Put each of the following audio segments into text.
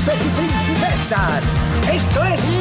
príncipes y princesas. Esto es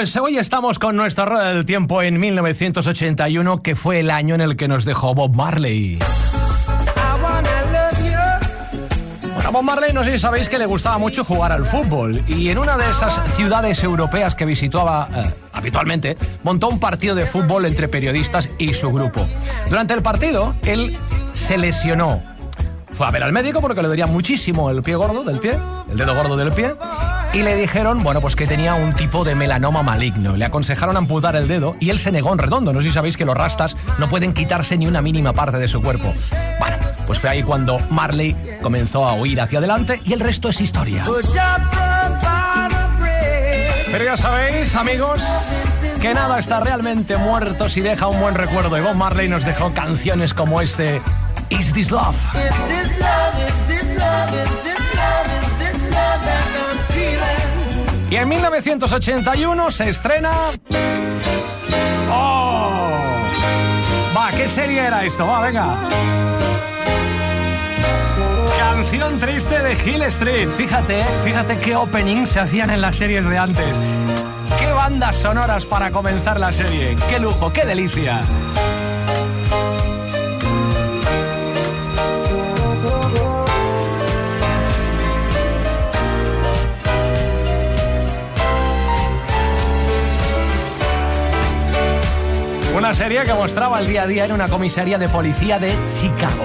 pues hoy estamos con nuestra rueda del tiempo en 1981, que fue el año en el que nos dejó Bob Marley. Bueno, Bob Marley, no sé si sabéis que le gustaba mucho jugar al fútbol y en una de esas ciudades europeas que visitaba eh, habitualmente, montó un partido de fútbol entre periodistas y su grupo. Durante el partido, él se lesionó. Fue a ver al médico porque le dolía muchísimo el pie gordo del pie, el dedo gordo del pie, y le dijeron, bueno, pues que tenía un tipo de melanoma maligno. Le aconsejaron amputar el dedo y él se negó en redondo. No sé si sabéis que los rastas no pueden quitarse ni una mínima parte de su cuerpo. Bueno, pues fue ahí cuando Marley comenzó a huir hacia adelante y el resto es historia. Pero ya sabéis, amigos, que nada está realmente muerto si deja un buen recuerdo. Y Bob Marley nos dejó canciones como este Is This Love. Y en 1981 se estrena. ¡Oh! Va, ¿qué serie era esto? Va, venga. Canción triste de Hill Street. Fíjate, fíjate qué opening se hacían en las series de antes. Qué bandas sonoras para comenzar la serie. Qué lujo, qué delicia. Una serie que mostraba el día a día en una comisaría de policía de Chicago.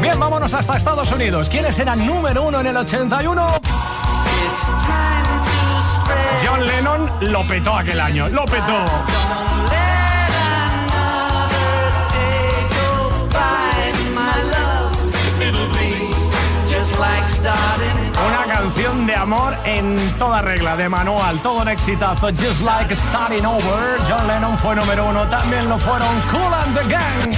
Bien, vámonos hasta Estados Unidos. ¿Quiénes eran número uno en el 81? John Lennon lo petó aquel año, lo petó. Una canción de amor en toda regla, de manual, todo un exitazo. Just like starting over. John Lennon fue número uno, también lo fueron Cool and the Gang.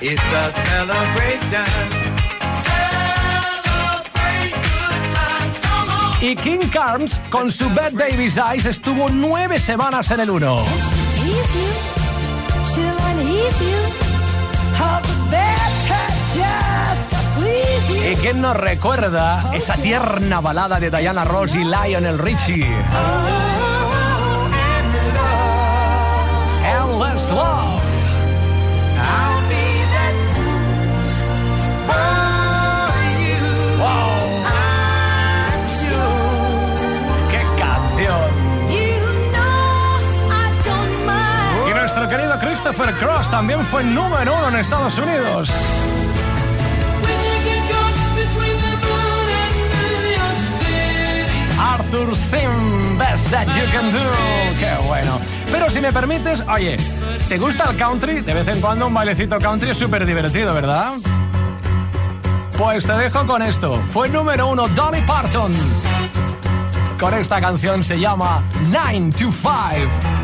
It's a celebration. Y King Carms, con su Bad Davis Eyes, estuvo nueve semanas en el uno. ¿Y quién nos recuerda esa tierna balada de Diana Ross y Lionel Richie? Endless Love. Christopher Cross también fue número uno en Estados Unidos. Arthur Sim, Best That You Can Do. Qué bueno. Pero si me permites, oye, ¿te gusta el country? De vez en cuando un bailecito country es súper divertido, ¿verdad? Pues te dejo con esto. Fue número uno Dolly Parton. Con esta canción se llama 9 to 5.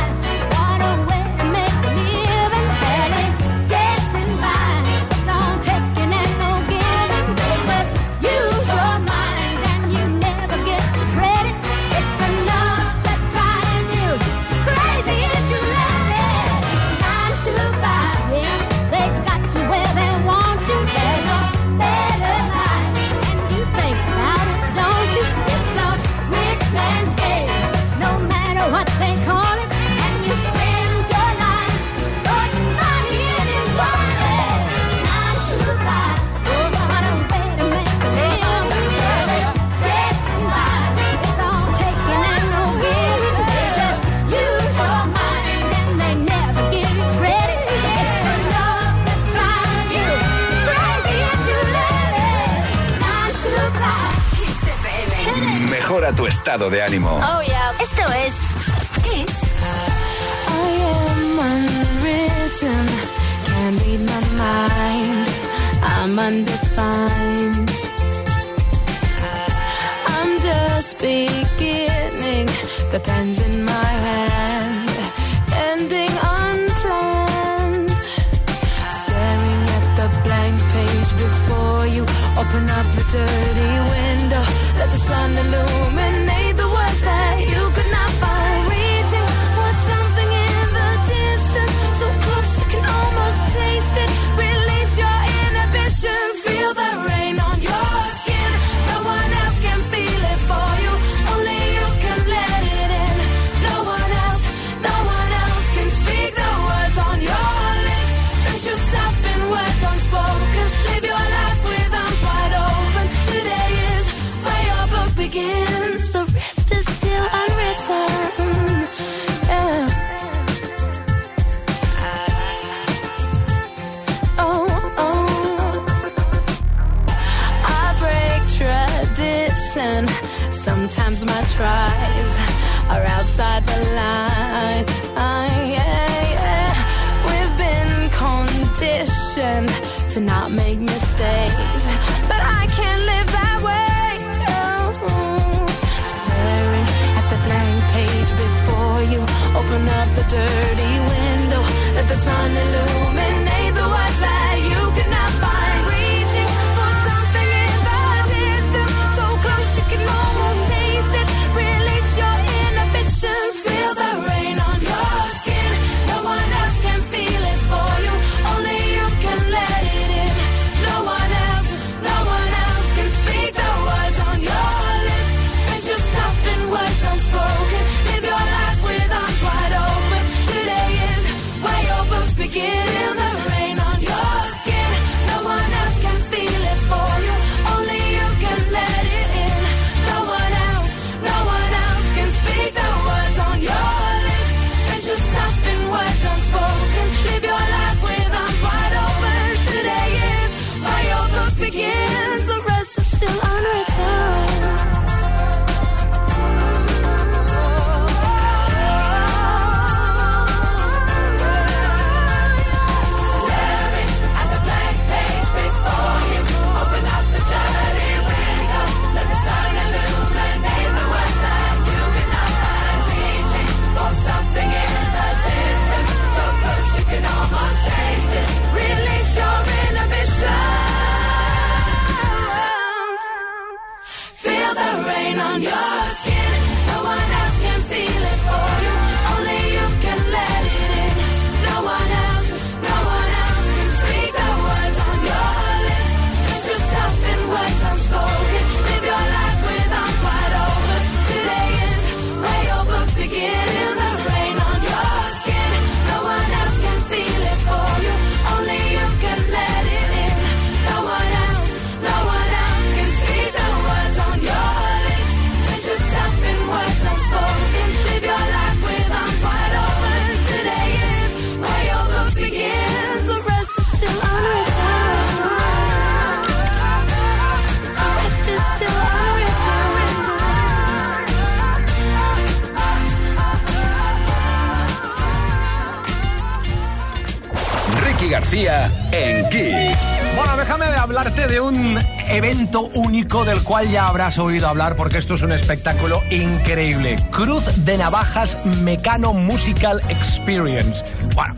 Mejora tu estado de ánimo. Oh, yeah. Esto es Kiss. I am unwritten, can't read my mind. I'm undefined. I'm just beginning, the pen's in my hand, En Kiss. Bueno, déjame hablarte de un evento único del cual ya habrás oído hablar porque esto es un espectáculo increíble. Cruz de Navajas Mecano Musical Experience. Bueno,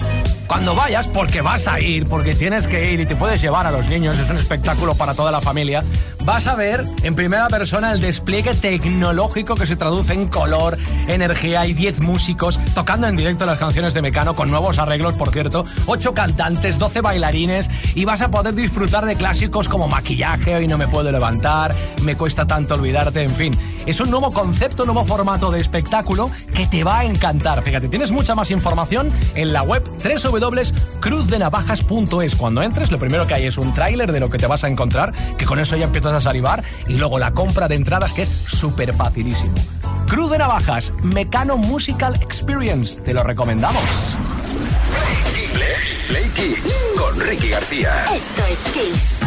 cuando vayas, porque vas a ir, porque tienes que ir y te puedes llevar a los niños, es un espectáculo para toda la familia, vas a ver en primera persona el despliegue tecnológico que se traduce en color, energía y 10 músicos tocando en directo las canciones de Mecano con nuevos arreglos, por cierto, 8 cantantes, 12 bailarines y vas a poder disfrutar de clásicos como Maquillaje, Hoy no me puedo levantar, Me cuesta tanto olvidarte, en fin. Es un nuevo concepto, nuevo formato de espectáculo que te va a encantar. Fíjate, tienes mucha más información en la web www.cruzdenavajas.es. Cuando entres, lo primero que hay es un tráiler de lo que te vas a encontrar, que con eso ya empiezas a salivar, y luego la compra de entradas, que es súper facilísimo. Cruz de Navajas, Mecano Musical Experience, te lo recomendamos. Play, Play Kiss con Ricky García. Esto es Kiss.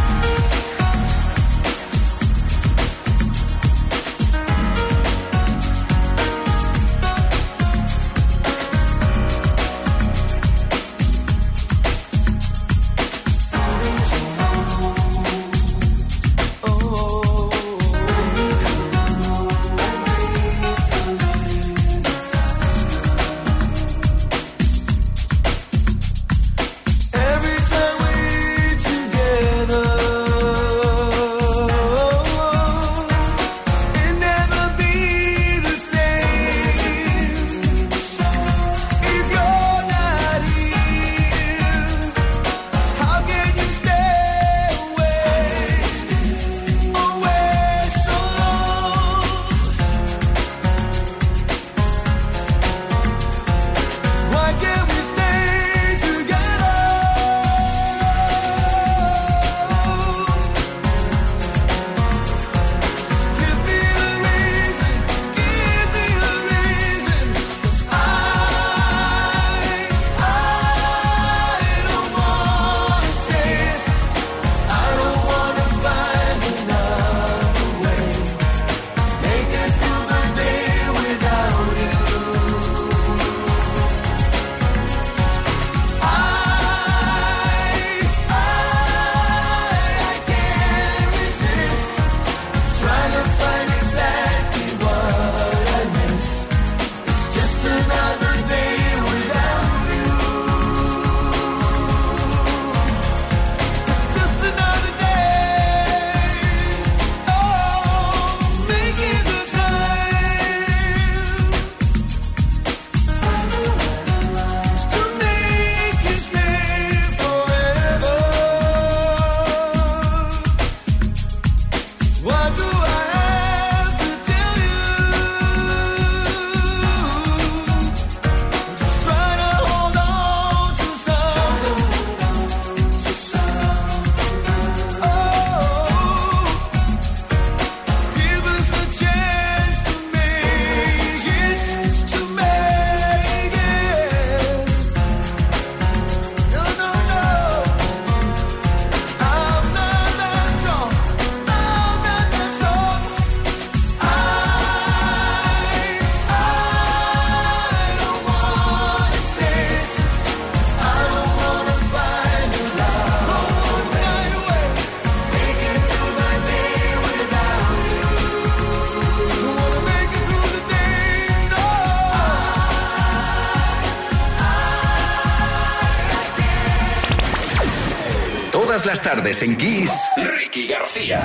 Tardes en Kiss, Ricky García.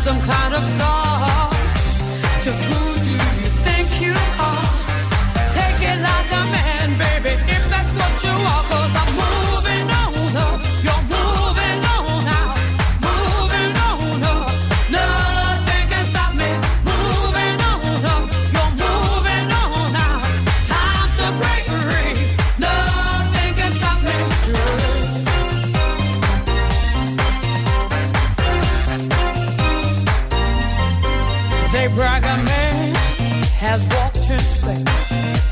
Some kind of star. Just who do you think you are? Take it like a man,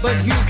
but you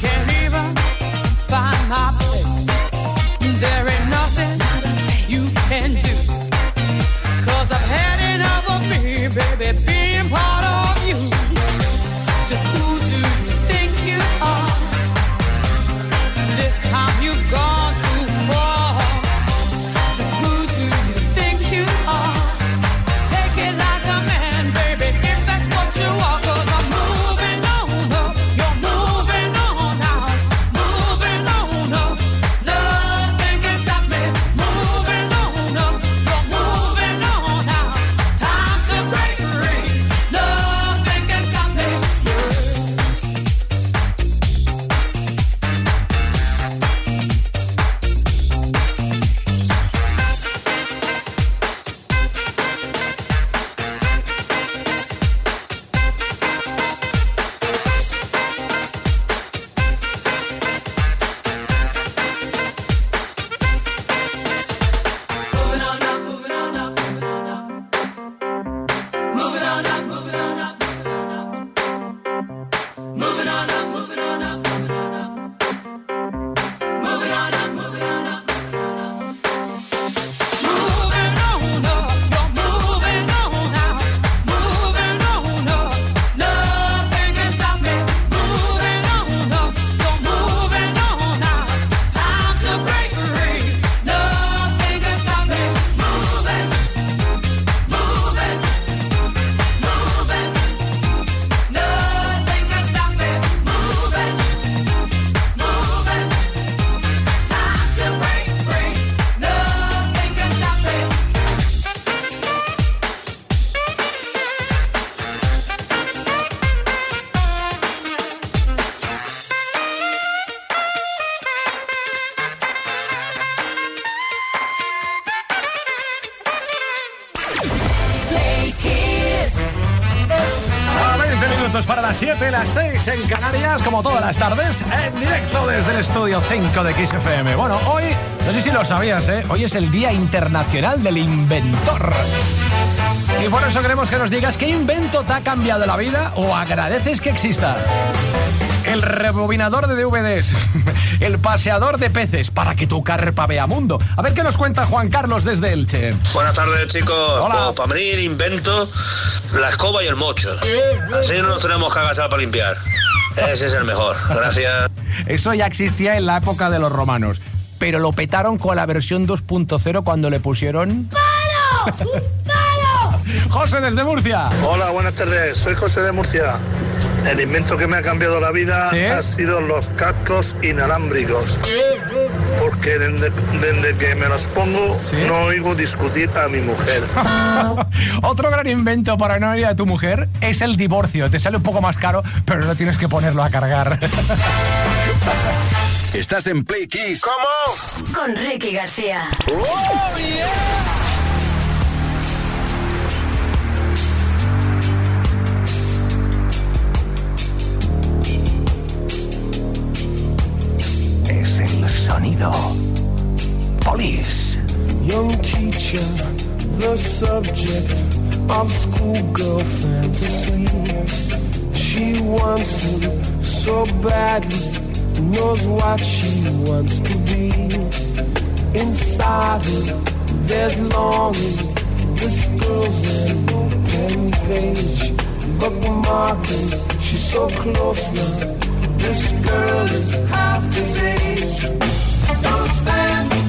6 en Canarias, como todas las tardes, en directo desde el estudio 5 de XFM. Bueno, hoy, no sé si lo sabías, ¿eh? hoy es el Día Internacional del Inventor. Y por eso queremos que nos digas qué invento te ha cambiado la vida o agradeces que exista. El rebobinador de DVDs, el paseador de peces para que tu carpa vea mundo. A ver qué nos cuenta Juan Carlos desde Elche. Buenas tardes, chicos. Hola. Pues, para mí el invento la escoba y el mocho. Así no nos tenemos que agachar para limpiar. Ese es el mejor. Gracias. Eso ya existía en la época de los romanos, pero lo petaron con la versión 2.0 cuando le pusieron... ¡Palo! ¡Palo! José desde Murcia. Hola, buenas tardes. Soy José de Murcia. El invento que me ha cambiado la vida ¿Sí? ha sido los cascos inalámbricos. Porque desde, desde que me los pongo ¿Sí? no oigo discutir a mi mujer. Otro gran invento para no ir a tu mujer es el divorcio. Te sale un poco más caro, pero no tienes que ponerlo a cargar. Estás en Play Kiss. Con Ricky García. es Latino. Police. Young teacher, the subject of schoolgirl fantasy. She wants you so badly, knows what she wants to be. Inside her, there's longing. This girl's an open page, bookmarking. She's so close now this girl is half his age. Don't stand.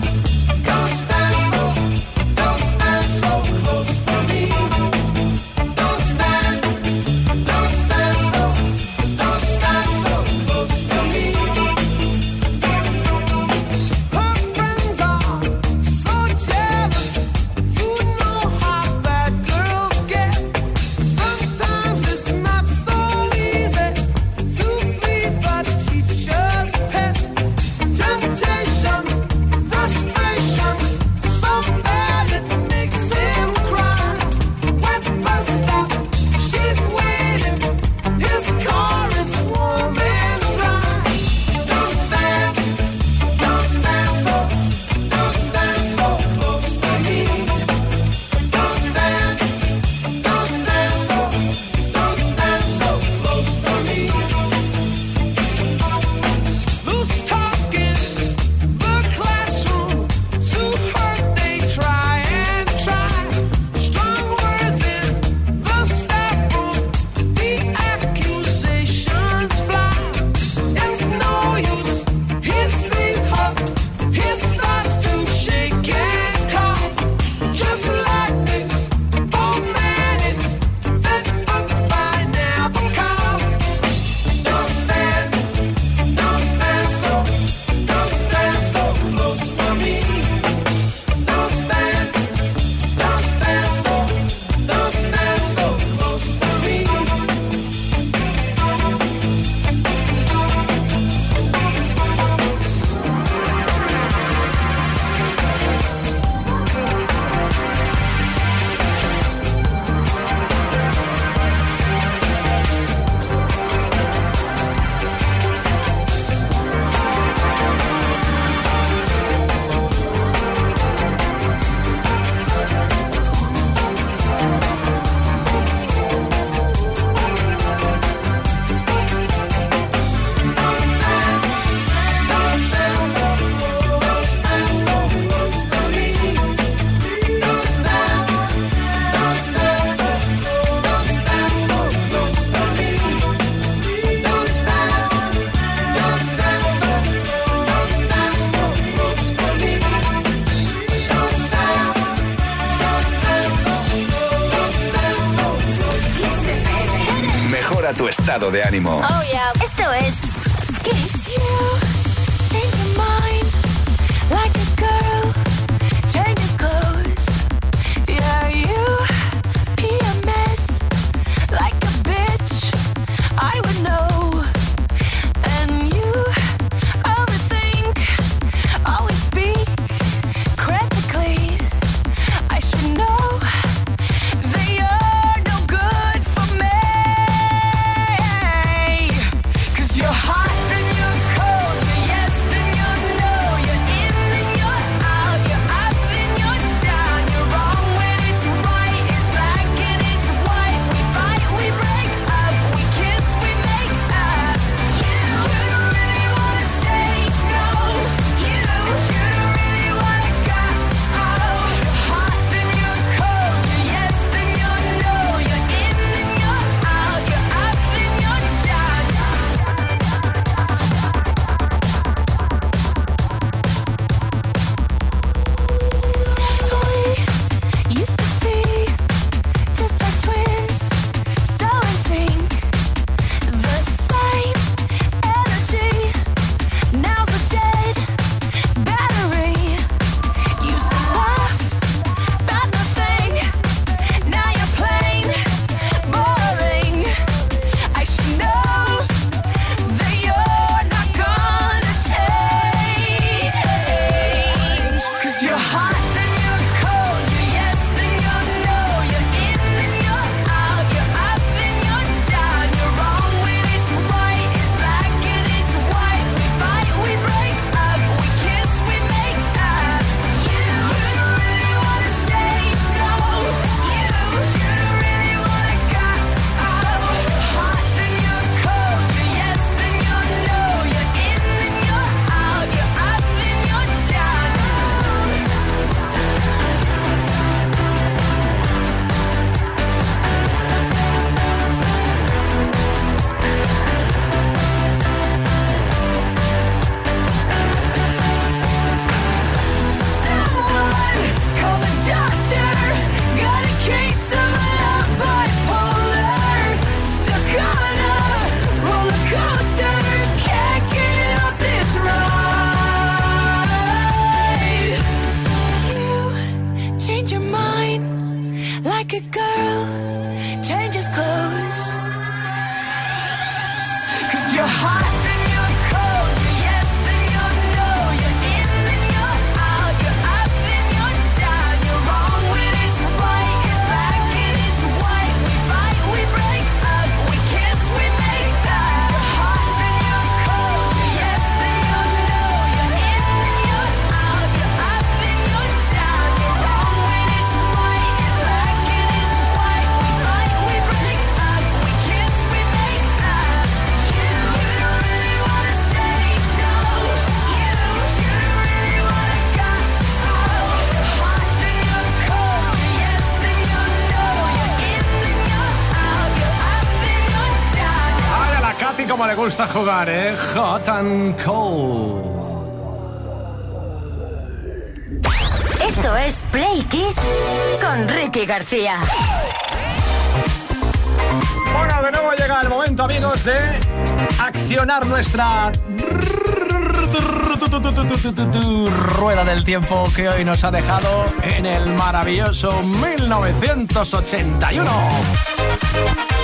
estado de ánimo. Le gusta jugar, ¿eh? Hot and cold. Esto es Play Kiss con Ricky García. Bueno, de nuevo llega el momento, amigos, de accionar nuestra rueda del tiempo que hoy nos ha dejado en el maravilloso 1981.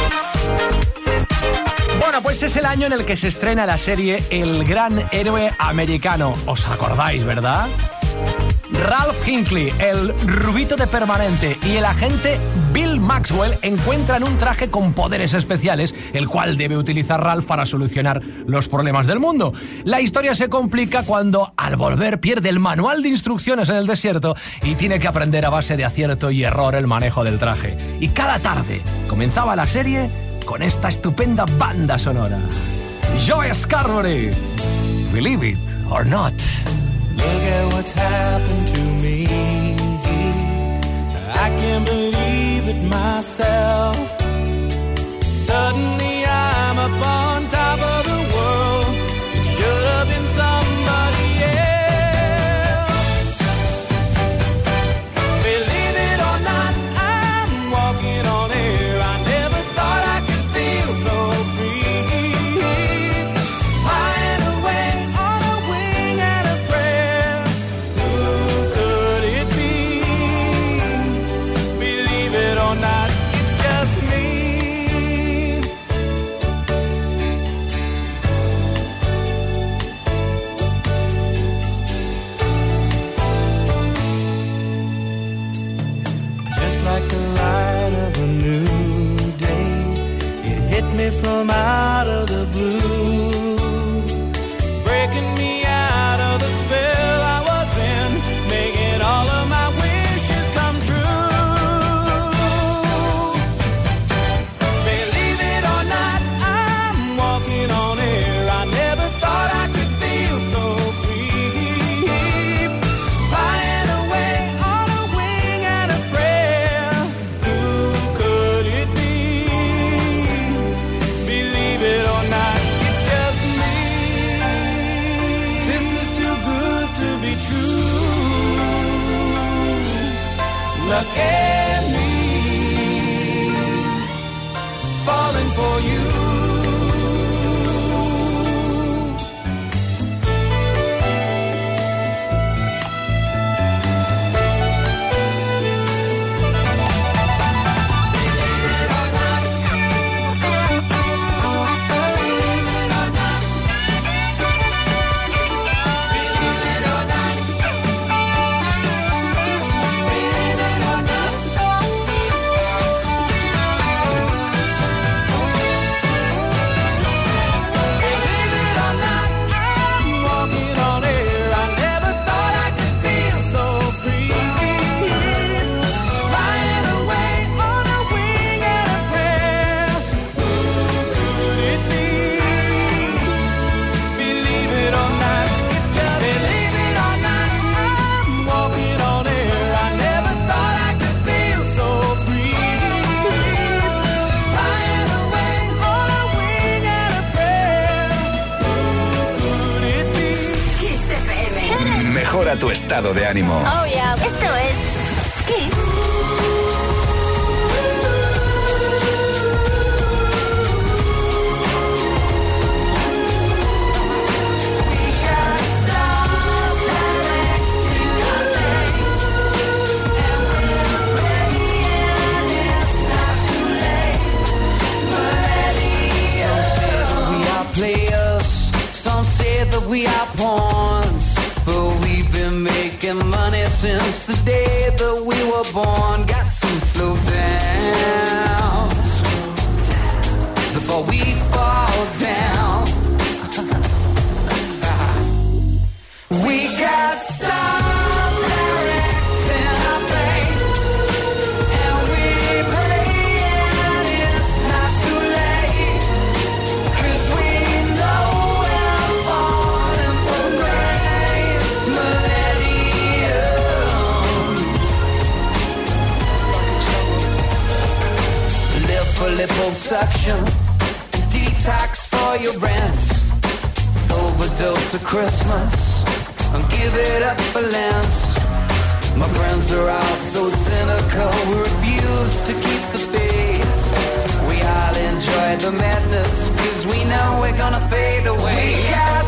Pues es el año en el que se estrena la serie El Gran Héroe Americano. ¿Os acordáis, verdad? Ralph Hinckley, el rubito de permanente, y el agente Bill Maxwell encuentran un traje con poderes especiales, el cual debe utilizar Ralph para solucionar los problemas del mundo. La historia se complica cuando, al volver, pierde el manual de instrucciones en el desierto y tiene que aprender a base de acierto y error el manejo del traje. Y cada tarde comenzaba la serie con esta estupenda banda sonora. Joe Scarbury, Believe It or Not. Look at what's happened to me. I can't believe it myself. Suddenly I'm up estado de ánimo. Oh yeah. Esto es Kiss. we are players. Some say that we are pawns, but we've been making money since the day that we were born. Got to slow down before we Liposuction, tax for your rent. Overdose of Christmas. And give it up for Lent. My friends are all so cynical. We refuse to keep the faith. We all enjoy the madness. Cause we know we're gonna fade away.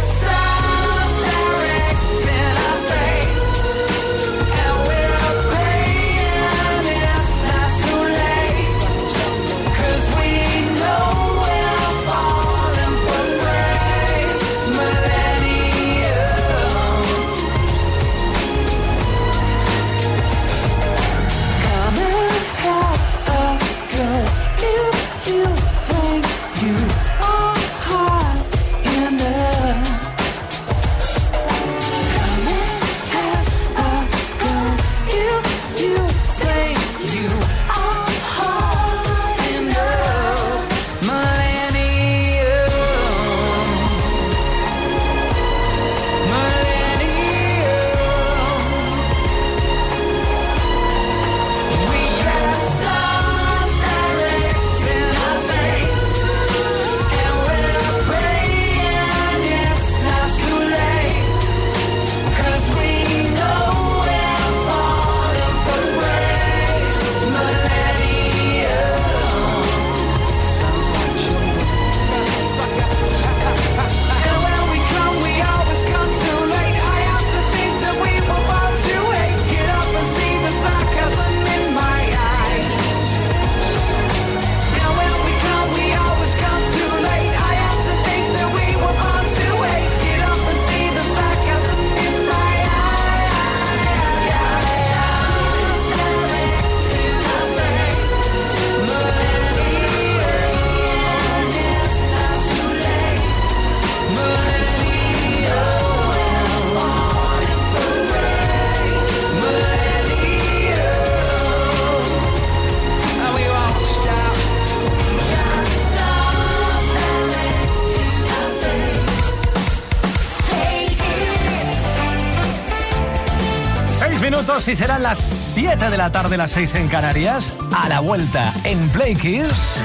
6 minutos y serán las 7 de la tarde, las 6 en Canarias. A la vuelta en Play Kiss.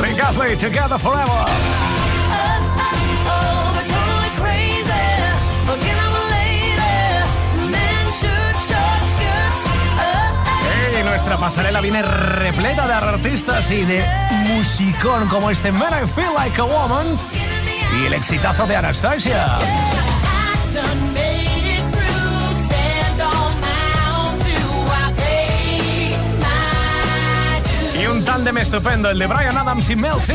Rick Together Forever. nuestra pasarela viene repleta de artistas y de musicón como este Man I Feel Like a Woman y el exitazo de Anastasia. Y un tándem estupendo, el de Brian Adams y Mel C.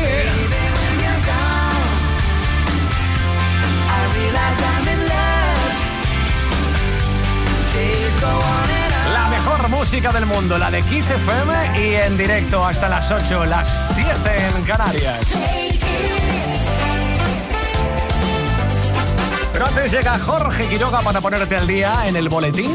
La mejor música del mundo, la de Kiss FM y en directo hasta las 8, las 7 en Canarias. Pero antes llega Jorge Quiroga para ponerte al día en el boletín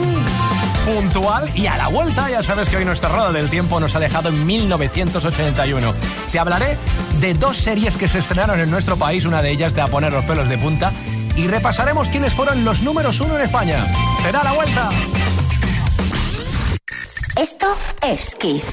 puntual y a la vuelta ya sabes que hoy nuestra rueda del tiempo nos ha dejado en 1981. Te hablaré de dos series que se estrenaron en nuestro país, una de ellas va a poner los pelos de punta y repasaremos quiénes fueron los números uno en España. Será la vuelta. Esto es Kiss.